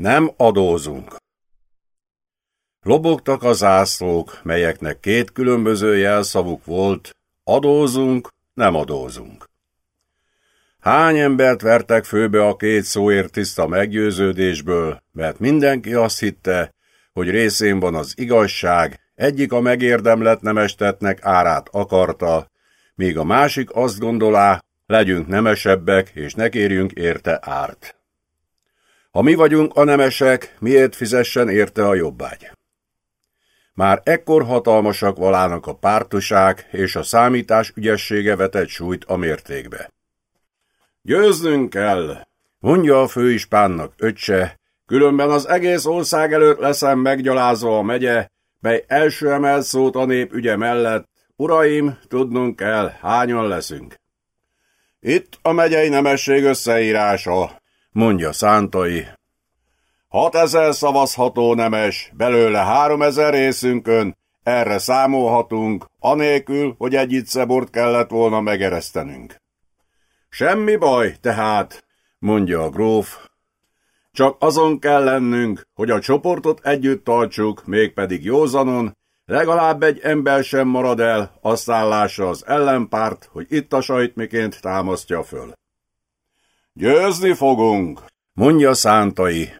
Nem adózunk. Lobogtak a zászlók, melyeknek két különböző jelszavuk volt, adózunk, nem adózunk. Hány embert vertek főbe a két szóért tiszta meggyőződésből, mert mindenki azt hitte, hogy részén van az igazság, egyik a megérdemlet nemestetnek árát akarta, míg a másik azt gondolá, legyünk nemesebbek, és ne kérjünk érte árt. Ha mi vagyunk a nemesek, miért fizessen érte a jobbágy? Már ekkor hatalmasak valának a pártuság és a számítás ügyessége vetett súlyt a mértékbe. Győznünk kell, mondja a főispánnak öccse, különben az egész ország előtt leszem meggyalázva a megye, mely első emelt szót a nép ügye mellett, uraim, tudnunk kell, hányan leszünk. Itt a megyei nemesség összeírása, mondja Szántai. Hatezer szavazható nemes, belőle háromezer részünkön, erre számolhatunk, anélkül, hogy egy iccebort kellett volna megeresztenünk. Semmi baj, tehát, mondja a gróf. Csak azon kell lennünk, hogy a csoportot együtt tartsuk, mégpedig józanon, legalább egy ember sem marad el, azt állása az ellenpárt, hogy itt a sajt miként támasztja föl. Győzni fogunk, mondja Szántai.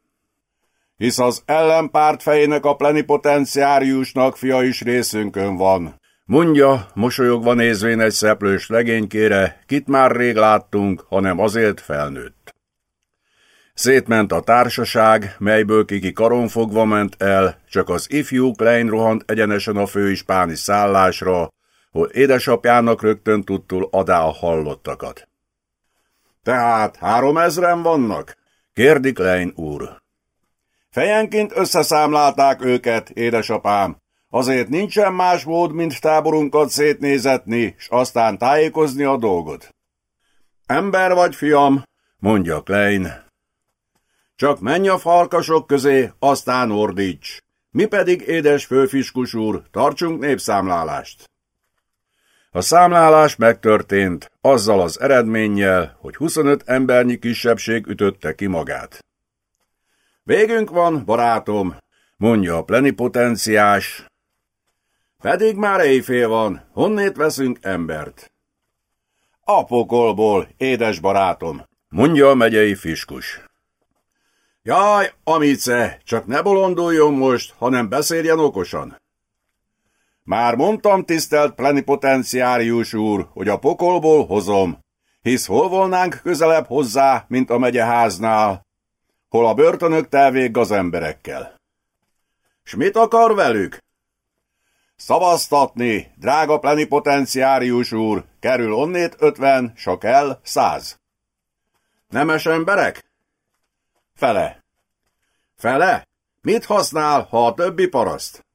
Hisz az ellenpárt fejének a plenipotenciáriusnak fia is részünkön van, Mondja, mosolyogva nézvén egy szeplős legénykére, kit már rég láttunk, hanem azért felnőtt. Szétment a társaság, melyből kiki karonfogva ment el, csak az ifjú Klein rohant egyenesen a főispáni szállásra, hogy édesapjának rögtön tudtul adá a hallottakat. Tehát három ezren vannak? kérdi Klein úr. Fejenként összeszámlálták őket, édesapám, Azért nincsen más mód, mint táborunkat szétnézetni, s aztán tájékozni a dolgot. Ember vagy, fiam, mondja Klein. Csak menj a falkasok közé, aztán ordíts. Mi pedig, édes főfiskus úr, tartsunk népszámlálást. A számlálás megtörtént, azzal az eredménnyel, hogy 25 embernyi kisebbség ütötte ki magát. Végünk van, barátom, mondja a plenipotenciás, pedig már éjfél van, honnét veszünk embert? A pokolból, édes barátom, mondja a megyei fiskus. Jaj, amice, csak ne bolonduljon most, hanem beszéljen okosan. Már mondtam, tisztelt plenipotenciárius úr, hogy a pokolból hozom, hisz hol volnánk közelebb hozzá, mint a megyeháznál, hol a börtönök telvég az emberekkel. S mit akar velük? Szavaztatni, drága plenipotenciárius úr, kerül onnét ötven, sa kell száz. Nemes emberek? Fele. Fele? Mit használ, ha a többi paraszt?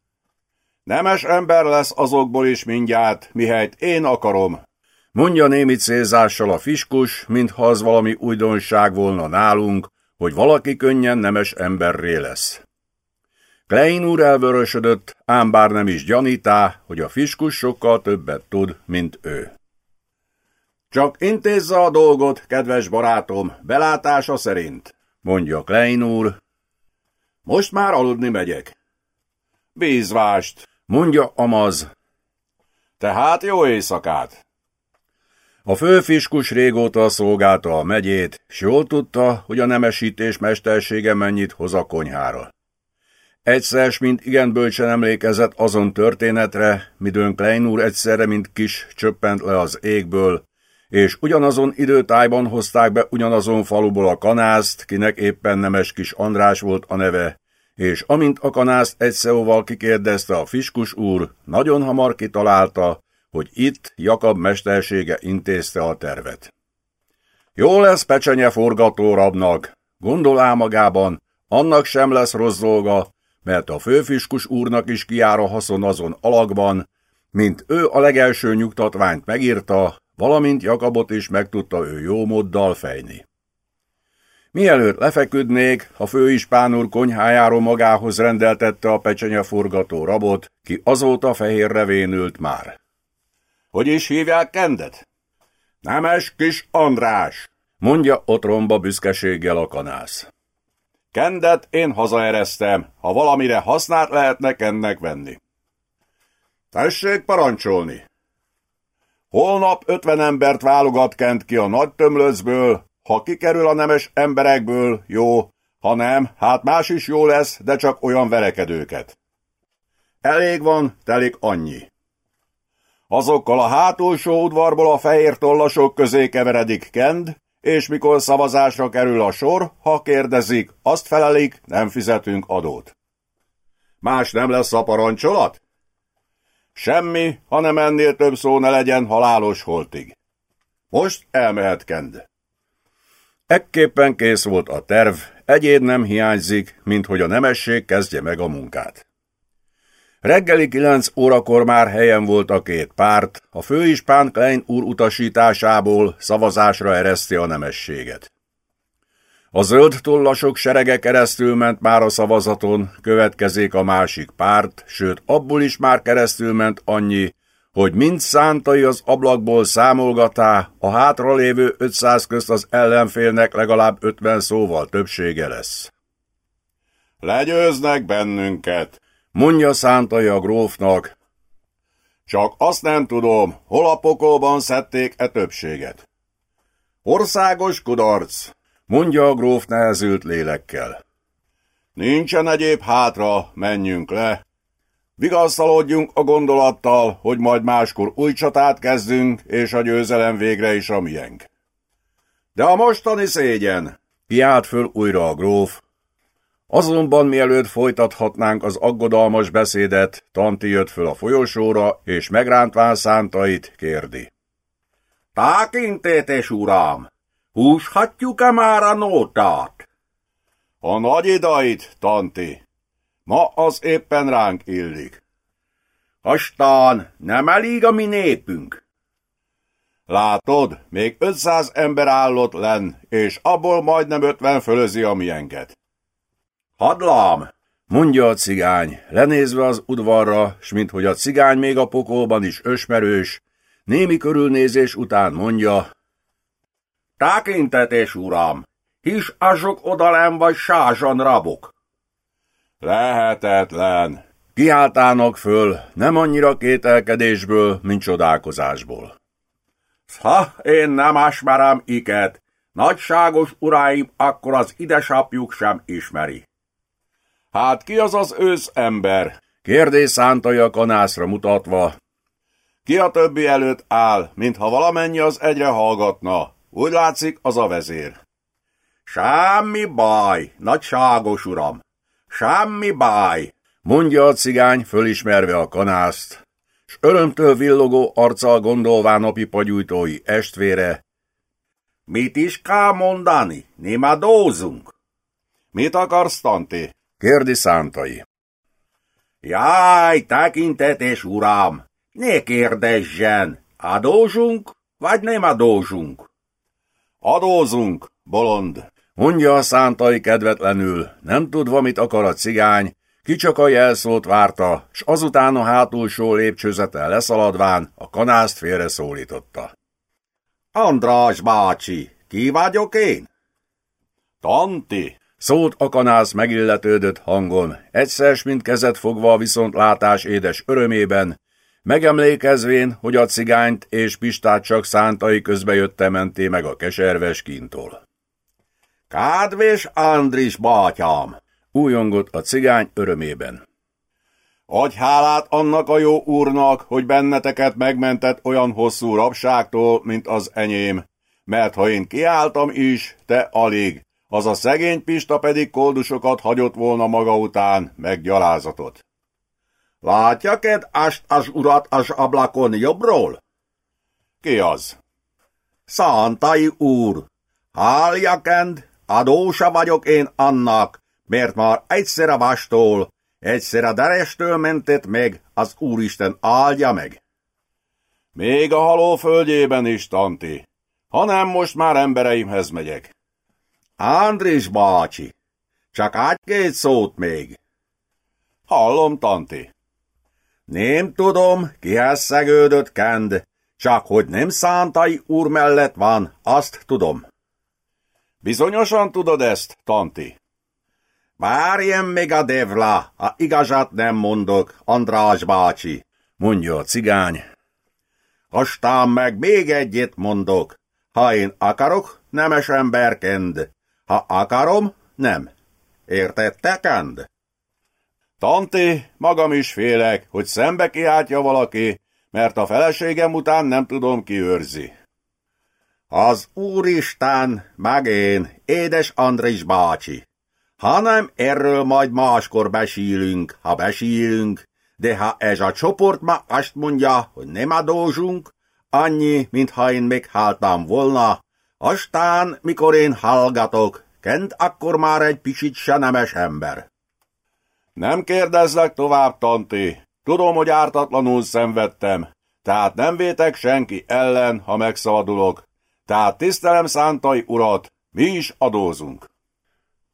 Nemes ember lesz azokból is mindjárt, mihelyt én akarom. Mondja némi célzással a fiskus, mintha az valami újdonság volna nálunk, hogy valaki könnyen nemes emberré lesz. Klein úr elvörösödött, ám bár nem is gyanítá, hogy a fiskus sokkal többet tud, mint ő. Csak intézze a dolgot, kedves barátom, belátása szerint, mondja Klein úr. Most már aludni megyek. Bízvást, mondja Amaz. Tehát jó éjszakát. A főfiskus régóta szolgálta a megyét, s jól tudta, hogy a nemesítés mestersége mennyit hoz a konyhára. Egyszer, mint igen bölcsen emlékezett azon történetre, midőn Klein úr egyszerre, mint kis csöppent le az égből, és ugyanazon időtájban hozták be ugyanazon faluból a kanászt, kinek éppen nemes kis András volt a neve, és amint a kanászt egy szóval kikérdezte a fiskus úr, nagyon hamar kitalálta, hogy itt Jakab mestersége intézte a tervet. Jó lesz pecsenye forgatórabnak, gondolá magában, annak sem lesz rossz dolga, mert a főfiskus úrnak is kiár a haszon azon alakban, mint ő a legelső nyugtatványt megírta, valamint Jakabot is meg tudta ő jó móddal fejni. Mielőtt lefeküdnék, a főispán úr konyhájáról magához rendeltette a pecsenyeforgató rabot, ki azóta fehérre vénült már. Hogy is hívják Kendet? Nemes kis András, mondja otromba büszkeséggel a kanász. Kendet én hazaeresztem, ha valamire hasznát lehetne ennek venni. Tessék parancsolni! Holnap ötven embert válogat Kent ki a nagy tömlöcből, ha kikerül a nemes emberekből, jó, ha nem, hát más is jó lesz, de csak olyan verekedőket. Elég van, telik annyi. Azokkal a hátulsó udvarból a fehér tollasok közé keveredik Kend, és mikor szavazásra kerül a sor, ha kérdezik, azt felelik, nem fizetünk adót. Más nem lesz a parancsolat? Semmi, hanem ennél több szó ne legyen halálos holtig. Most elmehet Kend. Ekképpen kész volt a terv, egyéb nem hiányzik, mint hogy a nemesség kezdje meg a munkát. Reggeli kilenc órakor már helyen volt a két párt, a főispán Klein úr utasításából szavazásra ereszti a nemességet. A zöld tollasok serege keresztül ment már a szavazaton, következik a másik párt, sőt abból is már keresztül ment annyi, hogy mind szántai az ablakból számolgatá, a hátralévő 500 közt az ellenfélnek legalább 50 szóval többsége lesz. Legyőznek bennünket, mondja szántai a grófnak. Csak azt nem tudom, hol a pokolban szedték e többséget. Országos kudarc, mondja a gróf nehezült lélekkel. Nincsen egyéb hátra, menjünk le. Vigasztalodjunk a gondolattal, hogy majd máskor új csatát kezdünk, és a győzelem végre is a miénk. De a mostani szégyen, kiált föl újra a gróf, Azonban mielőtt folytathatnánk az aggodalmas beszédet, Tanti jött föl a folyosóra, és megrántván szántait kérdi. Tákintétes uram, húshatjuk-e már a nótát? A nagy idait, Tanti. Ma az éppen ránk illik. Aztán nem elég a mi népünk. Látod, még 500 ember állott len, és abból majdnem 50 fölözi a mienket. Hadlám! mondja a cigány, lenézve az udvarra, s minthogy a cigány még a pokolban is ösmerős, némi körülnézés után mondja, Tákintetés, uram, his azok odalem vagy sázsan rabok. Lehetetlen. Kiáltának föl, nem annyira kételkedésből, mint csodálkozásból. Ha én nem asmerem iket, nagyságos uraim, akkor az idesapjuk sem ismeri. Hát ki az az ősz ember? Kérdés szántai a kanászra mutatva. Ki a többi előtt áll, mintha valamennyi az egyre hallgatna. Úgy látszik, az a vezér. Semmi baj, nagyságos uram. Semmi baj, mondja a cigány, fölismerve a kanászt, s örömtől villogó arccal gondolván napi pagyújtói estvére. Mit is kell mondani? Némadózunk. Mit akarsz, Tanti? Kérdi szántai. Jaj, tekintetés uram, ne kérdezzen, adózunk, vagy nem adózunk? Adózunk, bolond, mondja a szántai kedvetlenül, nem tudva, mit akar a cigány, ki csak a jelszót várta, s azután a hátulsó lépcsőzeten leszaladván a kanászt félre szólította. András bácsi, ki vagyok én? Tanti, Szólt a kanász megilletődött hangon, egyszer, mint kezet fogva a viszontlátás édes örömében, megemlékezvén, hogy a cigányt és Pistát csak szántai közbe jötte menté meg a keserves kintól. Kádvés Andris bátyám! újongott a cigány örömében. Adj hálát annak a jó úrnak, hogy benneteket megmentett olyan hosszú rabságtól, mint az enyém, mert ha én kiálltam is, te alig, az a szegény Pista pedig koldusokat hagyott volna maga után, meg gyalázatot. Látja, ked ast az urat az ablakon jobbról? Ki az? Szántai úr. Hálja, kend, adósa vagyok én annak, mert már egyszer a vastól, egyszer a derestől mentett meg, az Úristen áldja meg. Még a haló földjében is, Tanti, hanem most már embereimhez megyek. Andris bácsi, csak egy-két szót még. Hallom, Tanti. Nem tudom, kihez szegődött Kend, csak hogy nem szántai úr mellett van, azt tudom. Bizonyosan tudod ezt, Tanti? Várjen még a devla, ha igazat nem mondok, András bácsi, mondja a cigány. Aztán meg még egyet mondok. Ha én akarok, nemes emberkend. Ha akarom, nem. Értette, kend? Tanti, magam is félek, hogy szembe kiáltja valaki, mert a feleségem után nem tudom ki őrzi. Az Úristen, meg én, édes Andris bácsi. Hanem erről majd máskor besílünk, ha besílünk, de ha ez a csoport ma azt mondja, hogy nem adózsunk, annyi, mintha én megháltam volna, aztán, mikor én hallgatok, Kent akkor már egy picit se nemes ember. Nem kérdezlek tovább, Tanti. Tudom, hogy ártatlanul szenvedtem, tehát nem vétek senki ellen, ha megszabadulok. Tehát tisztelem szántai urat, mi is adózunk.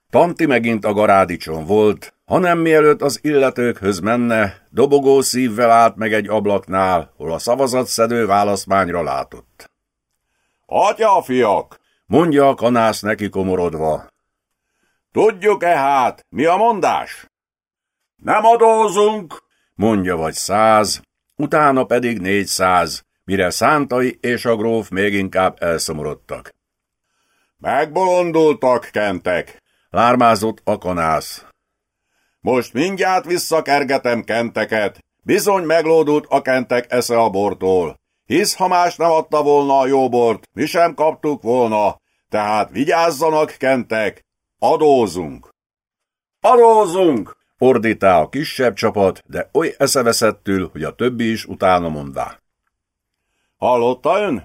Tanti megint a garádicson volt, hanem mielőtt az illetőkhöz menne, dobogó szívvel állt meg egy ablaknál, hol a szavazatszedő válaszmányra látott. Atya, fiak! mondja a kanász neki komorodva. Tudjuk-e hát, mi a mondás? Nem adózunk, mondja vagy száz, utána pedig négyszáz, mire Szántai és a gróf még inkább elszomorodtak. Megbolondultak, kentek, lármázott a kanász. Most mindjárt visszakergetem kenteket, bizony meglódult a kentek esze a bortól, hisz ha más nem adta volna a jó bort, mi sem kaptuk volna, tehát vigyázzanak, kentek, adózunk. Adózunk! ordítá a kisebb csapat, de oly eszeveszettül, hogy a többi is utána mondá. Hallotta ön?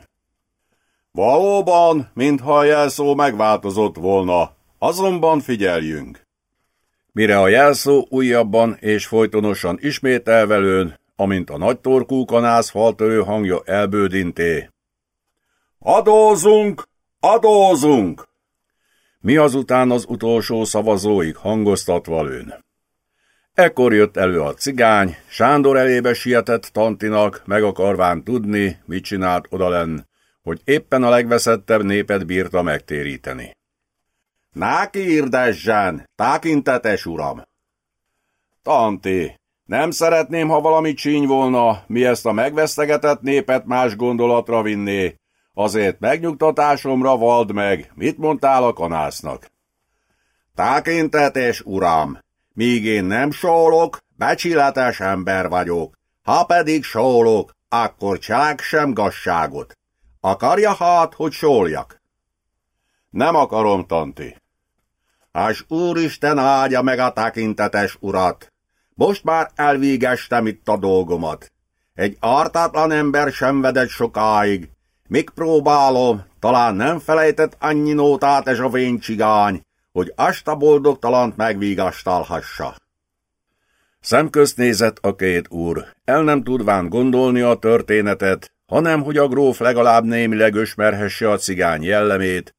Valóban, mintha a jelszó megváltozott volna, azonban figyeljünk. Mire a jelszó újabban és folytonosan ismételvelőn, amint a nagy torkú kanász faltörő hangja elbődinté. Adózunk! Adózunk! Mi azután az utolsó szavazóig hangoztatva lőn. Ekkor jött elő a cigány, Sándor elébe sietett Tantinak, meg akarván tudni, mit csinált odalenn, hogy éppen a legveszettebb népet bírta megtéríteni. Náki írdesszen, tákintetes uram! Tanti, nem szeretném, ha valami csíny volna, mi ezt a megvesztegetett népet más gondolatra vinné, azért megnyugtatásomra vald meg, mit mondtál a kanásznak. Tákintetes uram, míg én nem sólok, becsületes ember vagyok. Ha pedig sólok, akkor sem gasságot. Akarja hát, hogy sóljak? Nem akarom, tanti. Ás úristen áldja meg a tekintetes urat. Most már elvégestem itt a dolgomat. Egy ártatlan ember sem vedett sokáig. Még próbálom, talán nem felejtett annyi nótát ez a véncsigány, hogy azt a boldogtalant megvigasztalhassa. Szemközt nézett a két úr, el nem tudván gondolni a történetet, hanem hogy a gróf legalább némileg ösmerhesse a cigány jellemét,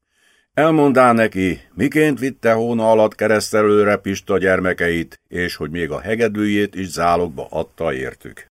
elmondá neki, miként vitte hóna alatt keresztelőre Pista gyermekeit, és hogy még a hegedűjét is zálogba adta értük.